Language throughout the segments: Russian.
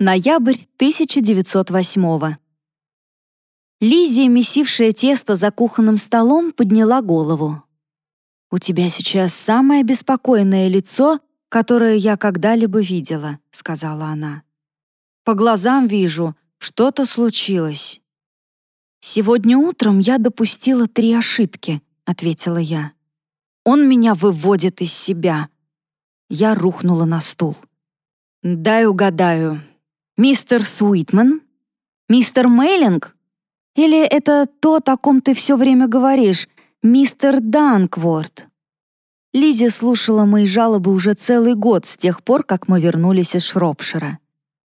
Ноябрь 1908 Лизия, месившая тесто за кухонным столом, подняла голову. «У тебя сейчас самое беспокойное лицо, которое я когда-либо видела», — сказала она. «По глазам вижу, что-то случилось». «Сегодня утром я допустила три ошибки», — ответила я. «Он меня выводит из себя». Я рухнула на стул. «Дай угадаю, «Мистер Суитман? Мистер Мейлинг? Или это то, о ком ты все время говоришь, мистер Данкворт?» Лизи слушала мои жалобы уже целый год с тех пор, как мы вернулись из Шропшира.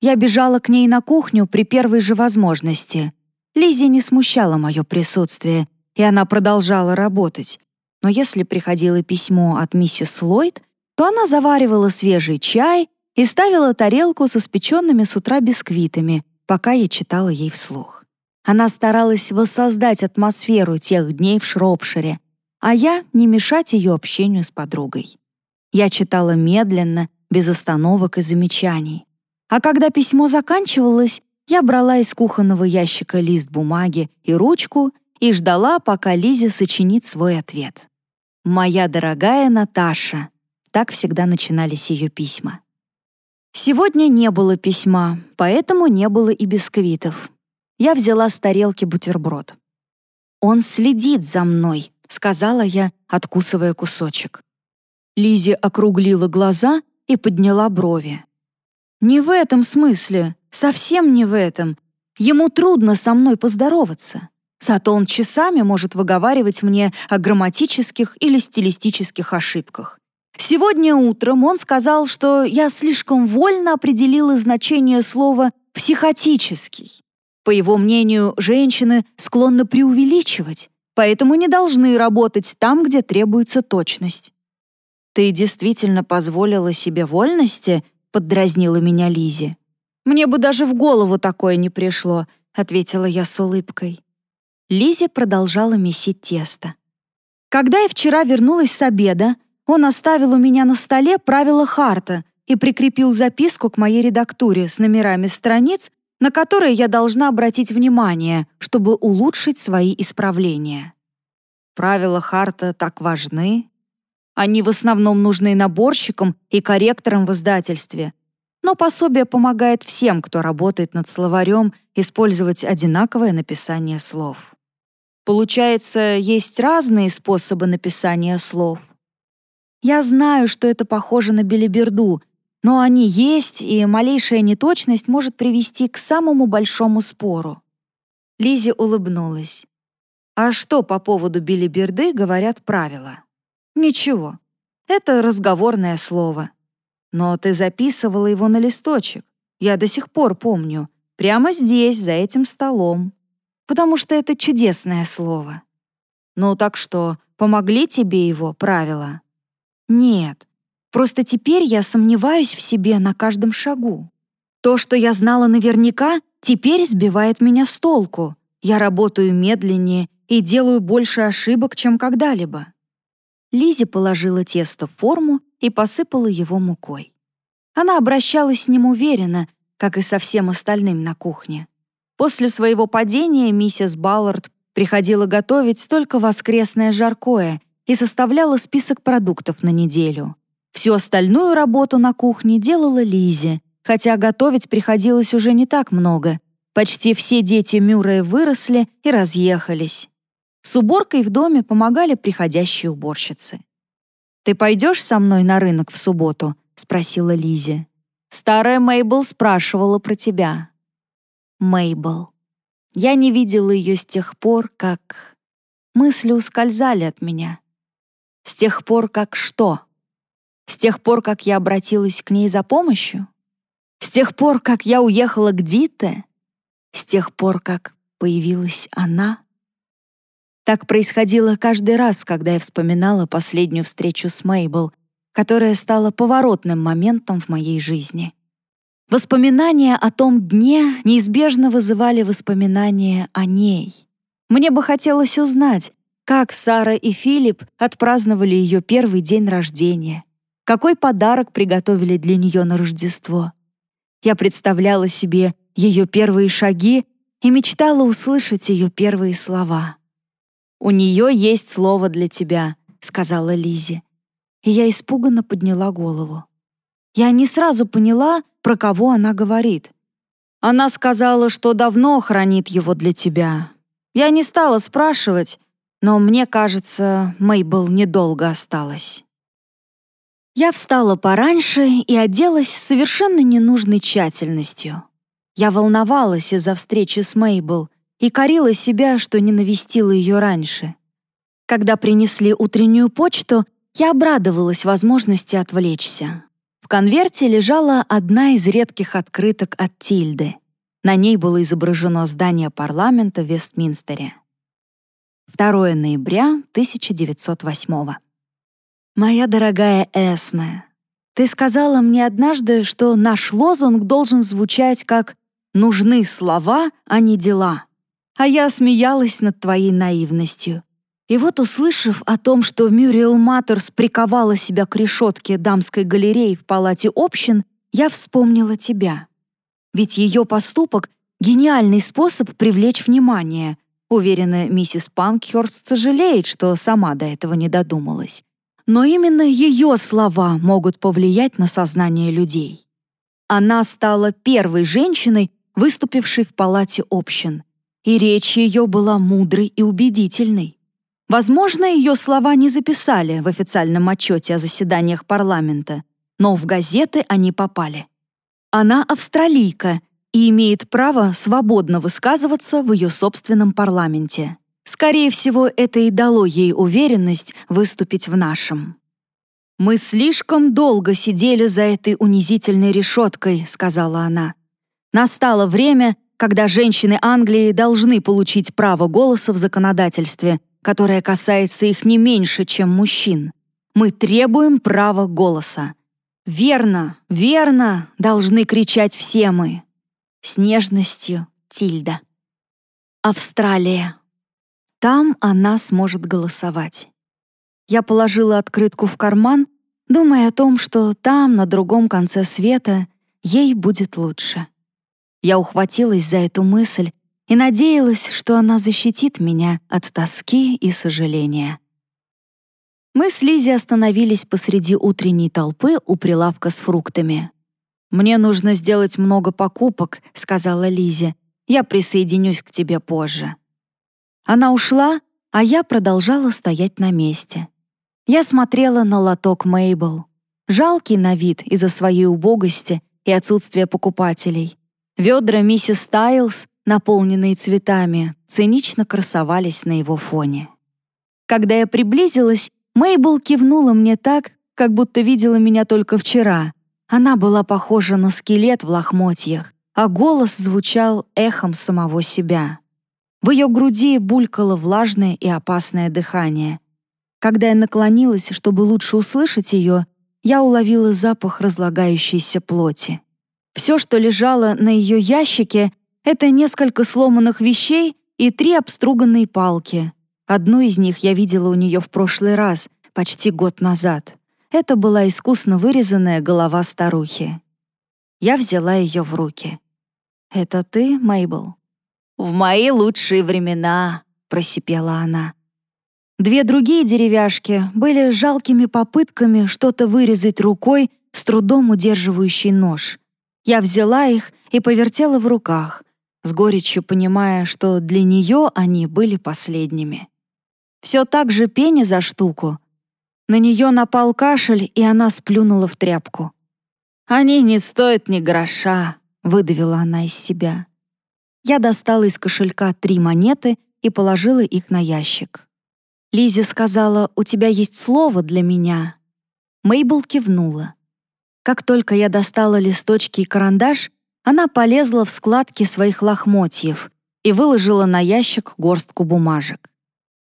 Я бежала к ней на кухню при первой же возможности. Лизи не смущала мое присутствие, и она продолжала работать. Но если приходило письмо от миссис Ллойд, то она заваривала свежий чай и ставила тарелку со спеченными с утра бисквитами, пока я читала ей вслух. Она старалась воссоздать атмосферу тех дней в Шропшире, а я не мешать ее общению с подругой. Я читала медленно, без остановок и замечаний. А когда письмо заканчивалось, я брала из кухонного ящика лист бумаги и ручку и ждала, пока Лиза сочинит свой ответ. «Моя дорогая Наташа», так всегда начинались ее письма. Сегодня не было письма, поэтому не было и бисквитов. Я взяла с тарелки бутерброд. «Он следит за мной», — сказала я, откусывая кусочек. Лизи округлила глаза и подняла брови. «Не в этом смысле, совсем не в этом. Ему трудно со мной поздороваться. Зато он часами может выговаривать мне о грамматических или стилистических ошибках. Сегодня утром он сказал, что я слишком вольно определила значение слова «психотический». По его мнению, женщины склонны преувеличивать, поэтому не должны работать там, где требуется точность. «Ты действительно позволила себе вольности?» — поддразнила меня Лизи. «Мне бы даже в голову такое не пришло», — ответила я с улыбкой. Лизи продолжала месить тесто. Когда я вчера вернулась с обеда, он оставил у меня на столе правила Харта и прикрепил записку к моей редактуре с номерами страниц, на которые я должна обратить внимание, чтобы улучшить свои исправления. Правила Харта так важны. Они в основном нужны наборщикам и корректорам в издательстве, но пособие помогает всем, кто работает над словарем, использовать одинаковое написание слов. Получается, есть разные способы написания слов. Я знаю, что это похоже на белиберду, но они есть, и малейшая неточность может привести к самому большому спору. Лизи улыбнулась. А что по поводу белиберды говорят правила? Ничего. Это разговорное слово. Но ты записывала его на листочек. Я до сих пор помню. Прямо здесь, за этим столом. Потому что это чудесное слово. Ну так что, помогли тебе его правила? Нет, просто теперь я сомневаюсь в себе на каждом шагу. То, что я знала наверняка, теперь сбивает меня с толку. Я работаю медленнее и делаю больше ошибок, чем когда-либо. Лизи положила тесто в форму и посыпала его мукой. Она обращалась с ним уверенно, как и со всем остальным на кухне. После своего падения миссис Баллард приходила готовить только воскресное жаркое и составляла список продуктов на неделю. Всю остальную работу на кухне делала Лизи, хотя готовить приходилось уже не так много. Почти все дети Мюррея выросли и разъехались. С уборкой в доме помогали приходящие уборщицы. «Ты пойдешь со мной на рынок в субботу?» — спросила Лизи. «Старая Мейбл спрашивала про тебя». Мейбл. Я не видела ее с тех пор, как... Мысли ускользали от меня. С тех пор, как что? С тех пор, как я обратилась к ней за помощью? С тех пор, как я уехала к Дите? С тех пор, как появилась она? Так происходило каждый раз, когда я вспоминала последнюю встречу с Мейбл, которая стала поворотным моментом в моей жизни. Воспоминания о том дне неизбежно вызывали воспоминания о ней. Мне бы хотелось узнать, как Сара и Филипп отпраздновали ее первый день рождения, какой подарок приготовили для нее на Рождество. Я представляла себе ее первые шаги и мечтала услышать ее первые слова. «У нее есть слово для тебя», — сказала Лизе. И я испуганно подняла голову. Я не сразу поняла, про кого она говорит. Она сказала, что давно хранит его для тебя. Я не стала спрашивать, но мне кажется, Мейбл недолго осталась. Я встала пораньше и оделась с совершенно ненужной тщательностью. Я волновалась из-за встречи с Мейбл и корила себя, что не навестила ее раньше. Когда принесли утреннюю почту, я обрадовалась возможности отвлечься. В конверте лежала одна из редких открыток от Тильды. На ней было изображено здание парламента в Вестминстере. 2 ноября 1908 «Моя дорогая Эсме, ты сказала мне однажды, что наш лозунг должен звучать как «нужны слова, а не дела». А я смеялась над твоей наивностью. И вот, услышав о том, что Мюриэл Маттерс приковала себя к решетке дамской галереи в палате общин, я вспомнила тебя. Ведь ее поступок — гениальный способ привлечь внимание. Уверена, миссис Панкхерст сожалеет, что сама до этого не додумалась. Но именно ее слова могут повлиять на сознание людей. Она стала первой женщиной, выступившей в палате общин. И речь ее была мудрой и убедительной. Возможно, ее слова не записали в официальном отчете о заседаниях парламента, но в газеты они попали. Она австралийка и имеет право свободно высказываться в ее собственном парламенте. Скорее всего, это и дало ей уверенность выступить в нашем. «Мы слишком долго сидели за этой унизительной решеткой», — сказала она. «Настало время, когда женщины Англии должны получить право голоса в законодательстве, которое касается их не меньше, чем мужчин. Мы требуем права голоса. Верно, верно, должны кричать все мы. С нежностью, Тильда. Австралия. Там она сможет голосовать. Я положила открытку в карман, думая о том, что там, на другом конце света, ей будет лучше. Я ухватилась за эту мысль и надеялась, что она защитит меня от тоски и сожаления. Мы с Лизи остановились посреди утренней толпы у прилавка с фруктами. «Мне нужно сделать много покупок», — сказала Лизи. «Я присоединюсь к тебе позже». Она ушла, а я продолжала стоять на месте. Я смотрела на лоток Мейбл. Жалкий на вид из-за своей убогости и отсутствия покупателей. Ведра миссис Стайлз, наполненные цветами, цинично красовались на его фоне. Когда я приблизилась, Мейбл кивнула мне так, как будто видела меня только вчера. Она была похожа на скелет в лохмотьях, а голос звучал эхом самого себя. В ее груди булькало влажное и опасное дыхание. Когда я наклонилась, чтобы лучше услышать ее, я уловила запах разлагающейся плоти. Все, что лежало на ее ящике, это несколько сломанных вещей и три обструганные палки. Одну из них я видела у нее в прошлый раз, почти год назад. Это была искусно вырезанная голова старухи. Я взяла ее в руки. «Это ты, Мейбл?» «В мои лучшие времена», — просипела она. Две другие деревяшки были жалкими попытками что-то вырезать рукой, с трудом удерживающей нож. Я взяла их и повертела в руках, с горечью понимая, что для нее они были последними. Все так же пени за штуку. На нее напал кашель, и она сплюнула в тряпку. «Они не стоят ни гроша», — выдавила она из себя. Я достала из кошелька три монеты и положила их на ящик. Лизи сказала, «У тебя есть слово для меня». Мейбл кивнула. Как только я достала листочки и карандаш, она полезла в складки своих лохмотьев и выложила на ящик горстку бумажек.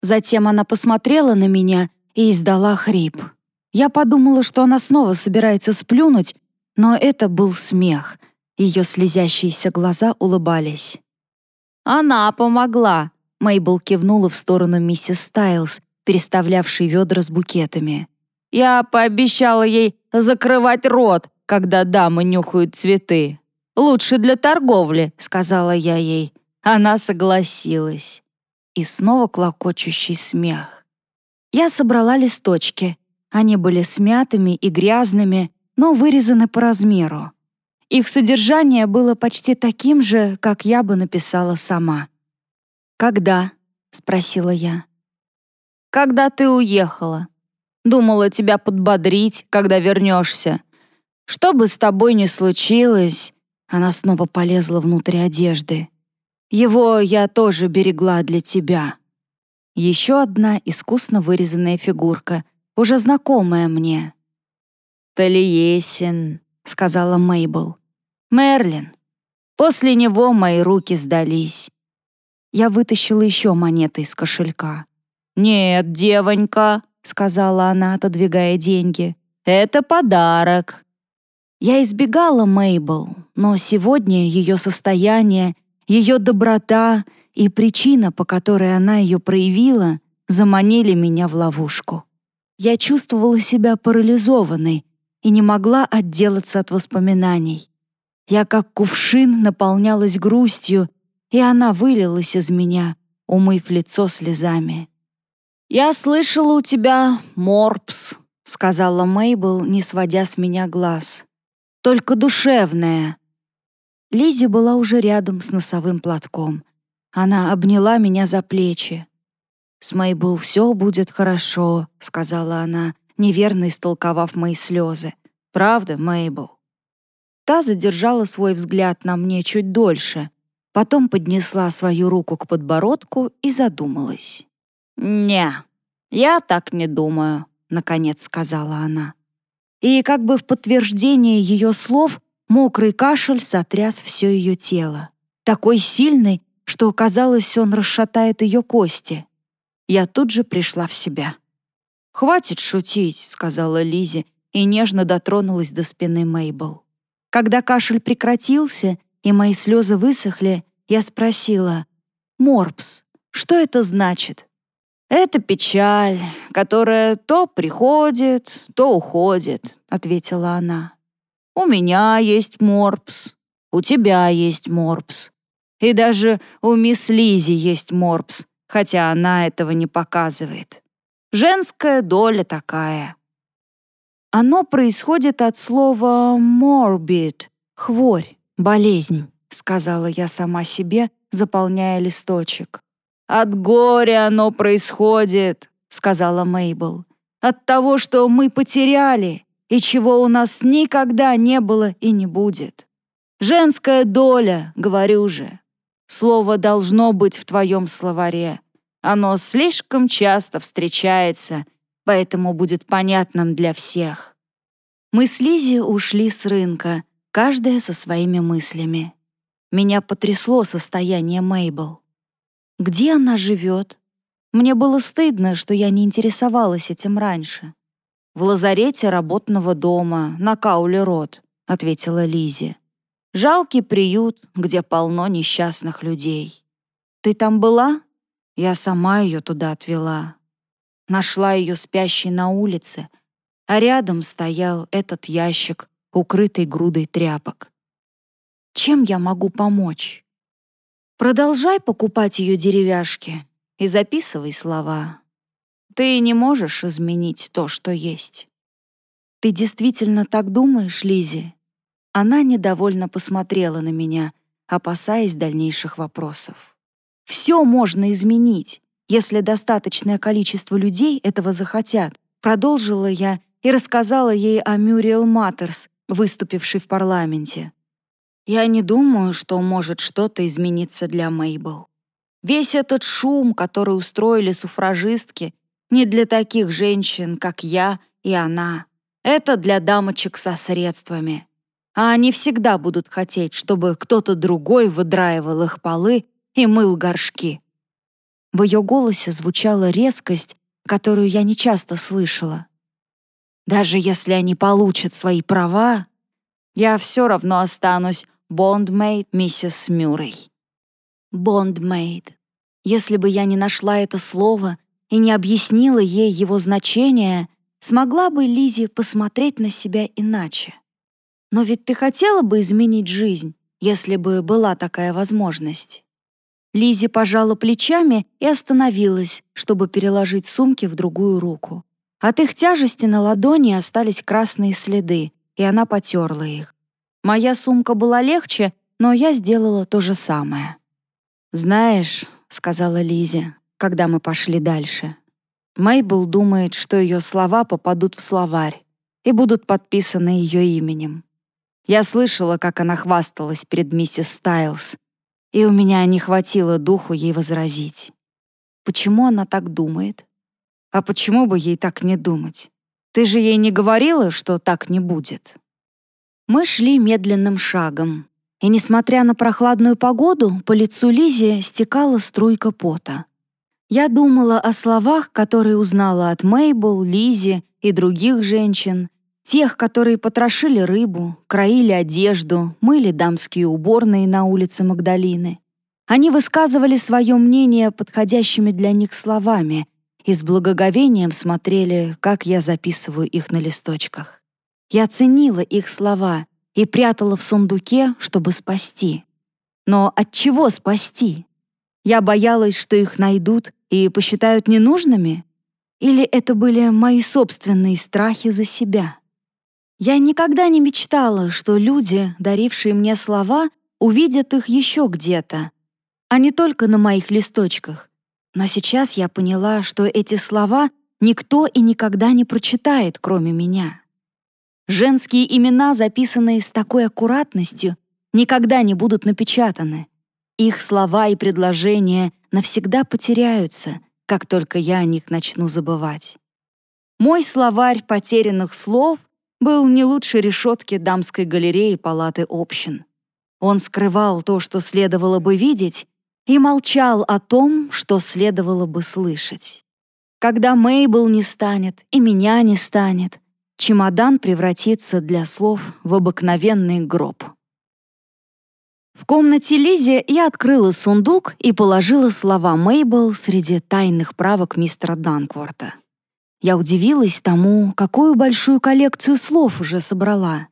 Затем она посмотрела на меня и издала хрип. Я подумала, что она снова собирается сплюнуть, но это был смех. Ее слезящиеся глаза улыбались. «Она помогла!» Мейбл кивнула в сторону миссис Стайлз, переставлявшей ведра с букетами. «Я пообещала ей закрывать рот, когда дамы нюхают цветы». Лучше для торговли», — сказала я ей. Она согласилась. И снова клокочущий смех. Я собрала листочки. Они были смятыми и грязными, но вырезаны по размеру. Их содержание было почти таким же, как я бы написала сама. «Когда?» — спросила я. «Когда ты уехала. Думала тебя подбодрить, когда вернешься. Что бы с тобой ни случилось...» Она снова полезла внутрь одежды. «Его я тоже берегла для тебя». Еще одна искусно вырезанная фигурка, уже знакомая мне. «Талиесин», — сказала Мейбл. «Мерлин». После него мои руки сдались. Я вытащила еще монеты из кошелька. «Нет, девонька», — сказала она, отодвигая деньги. «Это подарок». Я избегала Мейбл, но сегодня ее состояние, ее доброта и причина, по которой она ее проявила, заманили меня в ловушку. Я чувствовала себя парализованной и не могла отделаться от воспоминаний. Я как кувшин наполнялась грустью, и она вылилась из меня, умыв лицо слезами. «Я слышала у тебя морпс», — сказала Мейбл, не сводя с меня глаз. «Только душевная». Лизи была уже рядом с носовым платком. Она обняла меня за плечи. «С Мейбл все будет хорошо», — сказала она, неверно истолковав мои слезы. «Правда, Мейбл?» Та задержала свой взгляд на мне чуть дольше, потом поднесла свою руку к подбородку и задумалась. «Не, я так не думаю», — наконец сказала она. И как бы в подтверждение ее слов мокрый кашель сотряс все ее тело. Такой сильный, что, казалось, он расшатает ее кости. Я тут же пришла в себя. «Хватит шутить», — сказала Лизи и нежно дотронулась до спины Мейбл. Когда кашель прекратился и мои слезы высохли, я спросила, «Морпс, что это значит?» «Это печаль, которая то приходит, то уходит», — ответила она. «У меня есть морпс, у тебя есть морпс, и даже у мисс Лизи есть морпс, хотя она этого не показывает. Женская доля такая». Оно происходит от слова morbid — хворь, болезнь, сказала я сама себе, заполняя листочек. От горя оно происходит, сказала Мейбл. От того, что мы потеряли и чего у нас никогда не было и не будет. Женская доля, говорю же. Слово должно быть в твоем словаре. Оно слишком часто встречается поэтому будет понятным для всех. Мы с Лизи ушли с рынка, каждая со своими мыслями. Меня потрясло состояние Мейбл. Где она живет? Мне было стыдно, что я не интересовалась этим раньше. «В лазарете работного дома, на Кауле-Рот», — ответила Лизи. «Жалкий приют, где полно несчастных людей. Ты там была?» Я сама ее туда отвела. Нашла ее спящей на улице, а рядом стоял этот ящик, укрытый грудой тряпок. Чем я могу помочь? Продолжай покупать ее деревяшки и записывай слова. Ты не можешь изменить то, что есть. Ты действительно так думаешь, Лизи? Она недовольно посмотрела на меня, опасаясь дальнейших вопросов. Все можно изменить если достаточное количество людей этого захотят, продолжила я и рассказала ей о Мюриэл Маттерс, выступившей в парламенте. Я не думаю, что может что-то измениться для Мейбл. Весь этот шум, который устроили суфражистки, не для таких женщин, как я и она. Это для дамочек со средствами. А они всегда будут хотеть, чтобы кто-то другой выдраивал их полы и мыл горшки. В ее голосе звучала резкость, которую я нечасто слышала. Даже если они получат свои права, я все равно останусь бондмейд миссис Мюррей. Бондмейд. Если бы я не нашла это слово и не объяснила ей его значение, смогла бы Лизи посмотреть на себя иначе. Но ведь ты хотела бы изменить жизнь, если бы была такая возможность. Лизи пожала плечами и остановилась, чтобы переложить сумки в другую руку. От их тяжести на ладони остались красные следы, и она потерла их. Моя сумка была легче, но я сделала то же самое. «Знаешь», — сказала Лизи, когда мы пошли дальше, Мейбл думает, что ее слова попадут в словарь и будут подписаны ее именем. Я слышала, как она хвасталась перед миссис Стайлз, и у меня не хватило духу ей возразить. Почему она так думает? А почему бы ей так не думать? Ты же ей не говорила, что так не будет? Мы шли медленным шагом, и, несмотря на прохладную погоду, по лицу Лизи стекала струйка пота. Я думала о словах, которые узнала от Мейбл, Лизи и других женщин, тех, которые потрошили рыбу, краили одежду, мыли дамские уборные на улице Магдалины. Они высказывали свое мнение подходящими для них словами и с благоговением смотрели, как я записываю их на листочках. Я ценила их слова и прятала в сундуке, чтобы спасти. Но от чего спасти? Я боялась, что их найдут и посчитают ненужными? Или это были мои собственные страхи за себя? Я никогда не мечтала, что люди, дарившие мне слова, увидят их еще где-то, а не только на моих листочках. Но сейчас я поняла, что эти слова никто и никогда не прочитает, кроме меня. Женские имена, записанные с такой аккуратностью, никогда не будут напечатаны. Их слова и предложения навсегда потеряются, как только я о них начну забывать. Мой словарь потерянных слов был не лучше решетки дамской галереи палаты общин. Он скрывал то, что следовало бы видеть, и молчал о том, что следовало бы слышать. Когда Мейбл не станет и меня не станет, чемодан превратится для слов в обыкновенный гроб. В комнате Лизи я открыла сундук и положила слова Мейбл среди тайных правок мистера Данкворта. Я удивилась тому, какую большую коллекцию слов уже собрала.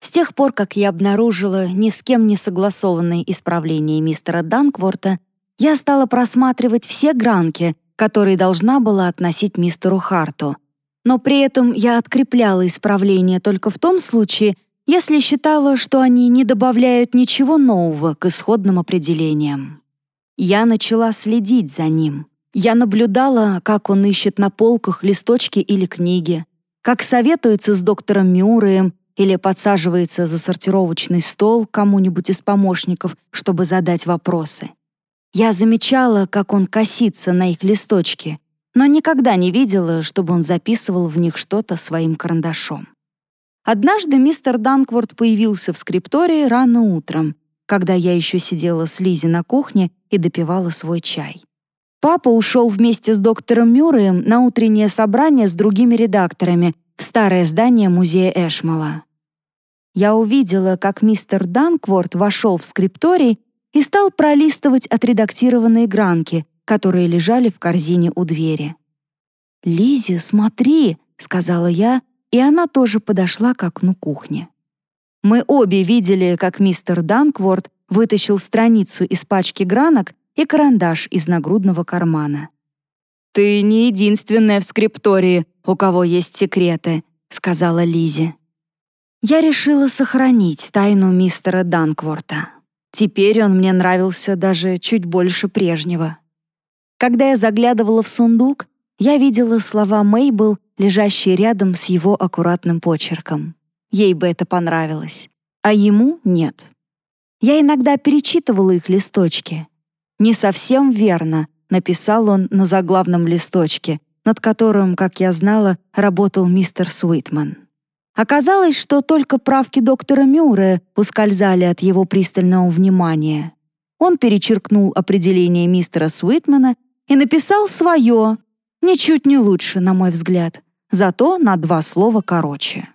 С тех пор, как я обнаружила ни с кем не согласованные исправления мистера Данкворта, я стала просматривать все гранки, которые должна была относить мистеру Харту. Но при этом я открепляла исправления только в том случае, если считала, что они не добавляют ничего нового к исходным определениям. Я начала следить за ним. Я наблюдала, как он ищет на полках листочки или книги, как советуется с доктором Мюрреем или подсаживается за сортировочный стол кому-нибудь из помощников, чтобы задать вопросы. Я замечала, как он косится на их листочки, но никогда не видела, чтобы он записывал в них что-то своим карандашом. Однажды мистер Данкворт появился в скриптории рано утром, когда я еще сидела с Лизи на кухне и допивала свой чай. Папа ушел вместе с доктором Мюрреем на утреннее собрание с другими редакторами в старое здание музея Эшмала. Я увидела, как мистер Данкворт вошел в скрипторий и стал пролистывать отредактированные гранки, которые лежали в корзине у двери. «Лиззи, смотри!» — сказала я, и она тоже подошла к окну кухни. Мы обе видели, как мистер Данкворт вытащил страницу из пачки гранок и карандаш из нагрудного кармана. «Ты не единственная в скриптории, у кого есть секреты», — сказала Лизи. Я решила сохранить тайну мистера Данкворта. Теперь он мне нравился даже чуть больше прежнего. Когда я заглядывала в сундук, я видела слова Мейбл, лежащие рядом с его аккуратным почерком. Ей бы это понравилось, а ему — нет. Я иногда перечитывала их листочки, «Не совсем верно», — написал он на заглавном листочке, над которым, как я знала, работал мистер Суитман. Оказалось, что только правки доктора Мюррея ускользали от его пристального внимания. Он перечеркнул определение мистера Суитмана и написал свое, ничуть не лучше, на мой взгляд, зато на два слова короче.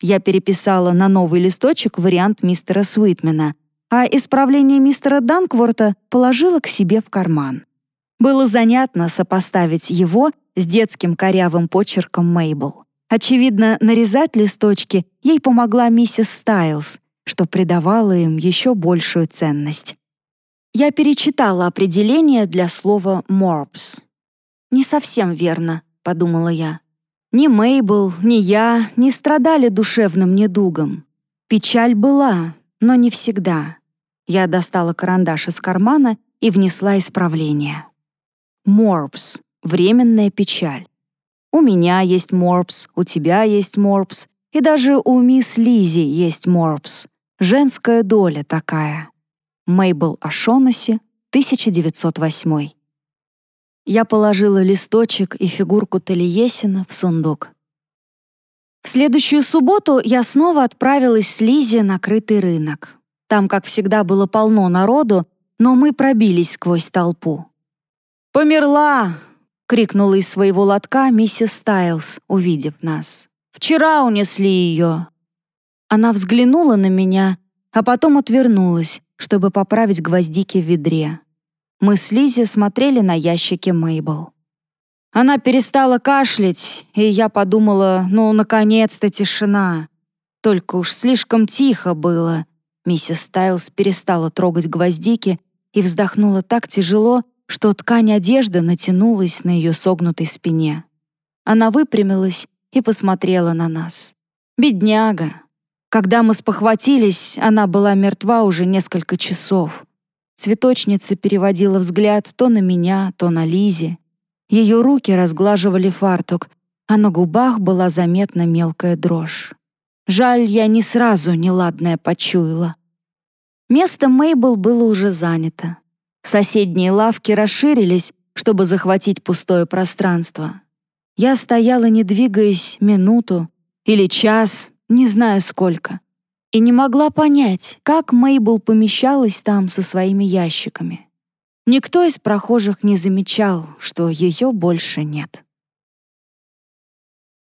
Я переписала на новый листочек вариант мистера Суитмена, а исправление мистера Данкворта положила к себе в карман. Было занятно сопоставить его с детским корявым почерком Мейбл. Очевидно, нарезать листочки ей помогла миссис Стайлз, что придавало им еще большую ценность. Я перечитала определение для слова «морбс». «Не совсем верно», — подумала я. Ни Мейбл, ни я не страдали душевным недугом. Печаль была, но не всегда. Я достала карандаш из кармана и внесла исправление. Морбс — временная печаль. У меня есть морбс, у тебя есть морбс, и даже у мисс Лизи есть морбс. Женская доля такая. Мейбл Ашонаси, 1908. Я положила листочек и фигурку Талиесина в сундук. В следующую субботу я снова отправилась с Лизи на крытый рынок. Там, как всегда, было полно народу, но мы пробились сквозь толпу. «Померла!» — крикнула из своего лотка миссис Стайлз, увидев нас. «Вчера унесли ее!» Она взглянула на меня, а потом отвернулась, чтобы поправить гвоздики в ведре. Мы с Лизи смотрели на ящики Мейбл. Она перестала кашлять, и я подумала, ну, наконец-то тишина. Только уж слишком тихо было. Миссис Стайлс перестала трогать гвоздики и вздохнула так тяжело, что ткань одежды натянулась на ее согнутой спине. Она выпрямилась и посмотрела на нас. Бедняга. Когда мы спохватились, она была мертва уже несколько часов. Цветочница переводила взгляд то на меня, то на Лизе. Ее руки разглаживали фартук, а на губах была заметна мелкая дрожь. Жаль, я не сразу неладное почуяла. Место Мейбл было уже занято. Соседние лавки расширились, чтобы захватить пустое пространство. Я стояла, не двигаясь, минуту или час, не знаю сколько и не могла понять, как Мейбл помещалась там со своими ящиками. Никто из прохожих не замечал, что ее больше нет.